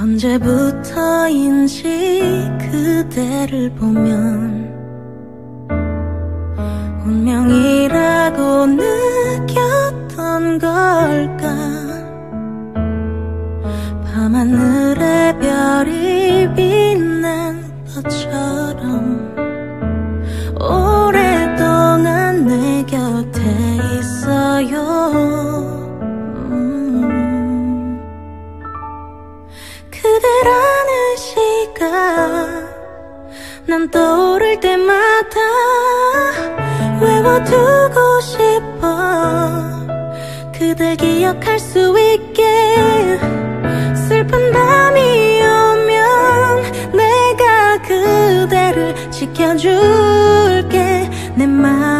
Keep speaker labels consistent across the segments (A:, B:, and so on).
A: 언제부터인지 그대를 보면 운명이라고 느꼈던 걸까? 밤하늘의 별이 빛난 것처럼 난 떠오를 때마다 외워두고 싶어. 그댈 기억할 수 있게 슬픈 밤이 오면 내가 그대를 지켜줄게. 내마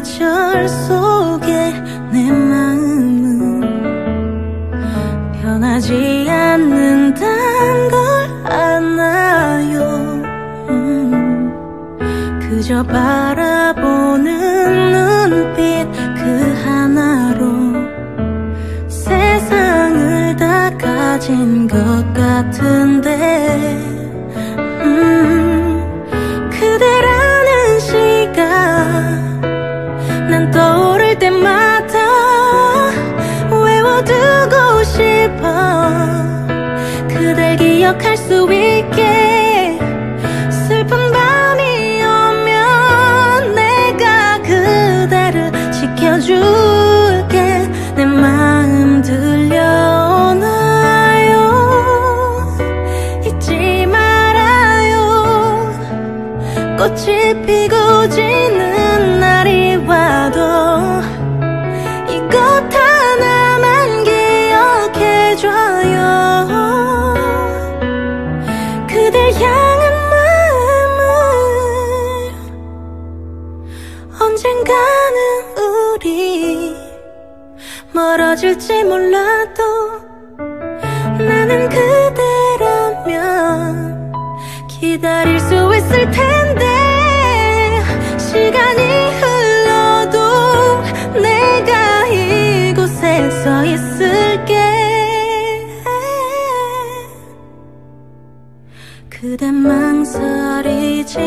A: 계절 속에 내 마음은 변하지 않는단 걸 아나요? 음, 그저 바라보는 눈빛 그 하나로 세상을 다 가진 것 같은데 난 떠오를 때마다 외워두고 싶어. 그댈 기억할 수 있게 슬픈 밤이 오면 내가 그대를 지켜줄게. 내 마음 들려오나요? 잊지 말아요. 꽃이 피고 지는 와도 이것 하나만 기억해줘요. 그댈 향한 마음을 언젠가는 우리 멀어질지 몰라도 나는 그대라면 기다릴 수 있을 텐데 시간이 그대 망설이지